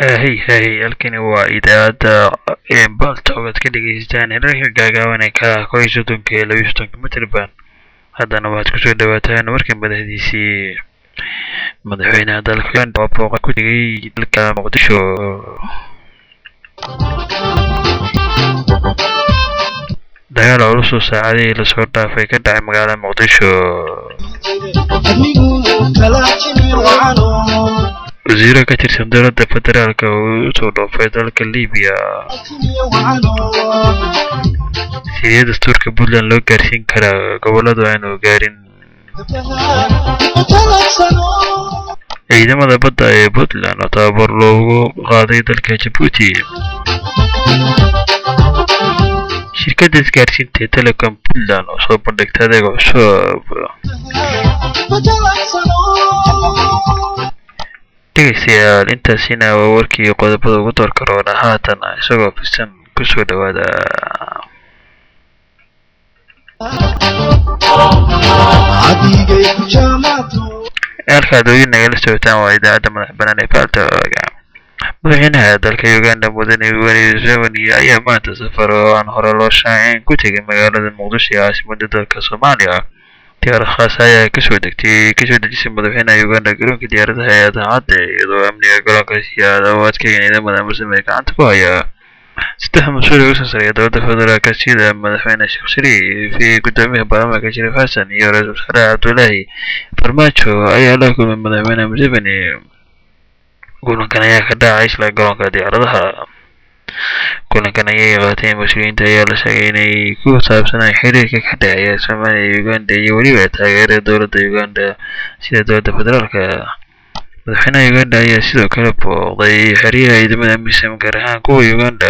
hey hey halkani waa idaacadda baltog aad ka dhegeysataan herarka gaagaabanee ka ah koo iyo soddonka labiyo soddonka mitrband haddana waxaad ku soo dhawaataan markii madaxdiisii madaxweynaha dalka. Uganda oo booqa ku tegay dalka muqdisho. Dagaal culus oo saacadihii la soo dhaafay ka dhacay magaalada muqdisho wasiiro ka tirsan dowladda federaalka oo u soo dhoofay dalka libiya sidee dastuurka puntland loo gaarsiin karaa gobolladu aanu gaarin. Ciidamada badda ee puntland oo tababar loogu qaaday dalka jabuuti shirkadda isgaarsiinta ee telecom puntland oo soo bandhigtay adeega cusub dhegeystayaal intaasina waa warkii qodobada ugu door karoona haatan isagoo fisan ku soo dhawaada halkaad weli nagala socotaan waa idaacadda madax banaan ee baltooga madaxweynaha dalka uganda mudane weli museveni ayaa maanta safar oo aan hore loo shaacin ku tegay magaalada muqdisho ee caasimadda dalka soomaaliya diyaarad khaas ayaa ka soo degtay ka soo dejisay madaxweynaha uganda garoonka diyaaradaha ee daacadda iyadoo amniga garoonkaasi aada u adkeyn ciidamada muslimiin gacanta ku haya saddex mas'uul uga soo dowladda federaalka sida madaxweyne sheekh shariif iyo guddoomiyaha baarlamaanka shariif xasan iyo ra'iisul wasaare cabdullaahi farmaajo ayaa la kulmay madaxweyne museveni kulankan ayaa ka dhacay isla garoonka diyaaradaha. Kulankan ayay qaatay mas'uuliyiinta ayaa la sheegay inay ku saabsanay xiriirka ka dhexeeya soomaaliya uganda iyo weliba taageerada dowladda uganda sida dowladda federaalka. Madaxweynaha uganda ayaa sidoo kale booqday xeryaha ciidamada amisom gaar ahaan kuwa uganda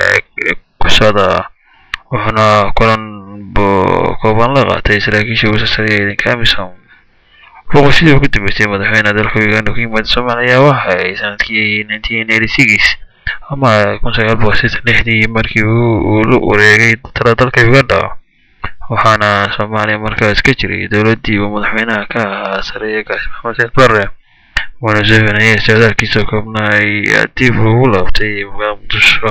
ku socda wuxuuna kulan kooban la qaatay saraakiisha ugu sasareeya ciidanka amisom booqashadii ugu dambeysay madaxweynaha dalka uganda ku yimaada soomaaliya waxa ay sannadkii nineteen eighty six ama kun sagaal boqol lixdii markii uu la wareegay tala dalka uganda waxaana soomaaliya markaas ka jiray dowladdii uu madaxweynaha ka ahaa sareeya gaasi maxamed said barre. Museveni ayaa socdaalkiisa koobnaa ayaa dib ugu laabtay magaalada muqdisho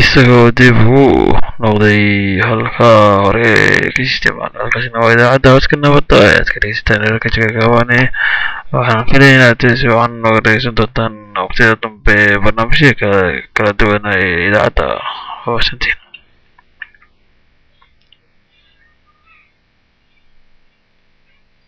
isagoo dib ugu noqday halka hore ka isticmaala halkaasina waa idaacadda codka nabadda ayaad ka dhegeysataan herarka jagagaabane waxaan filaya inaad si wacan nooga dhegeysan doontaan waqtiyada dambe barnaamijyada kala duwan ee idaacadda hoosantiin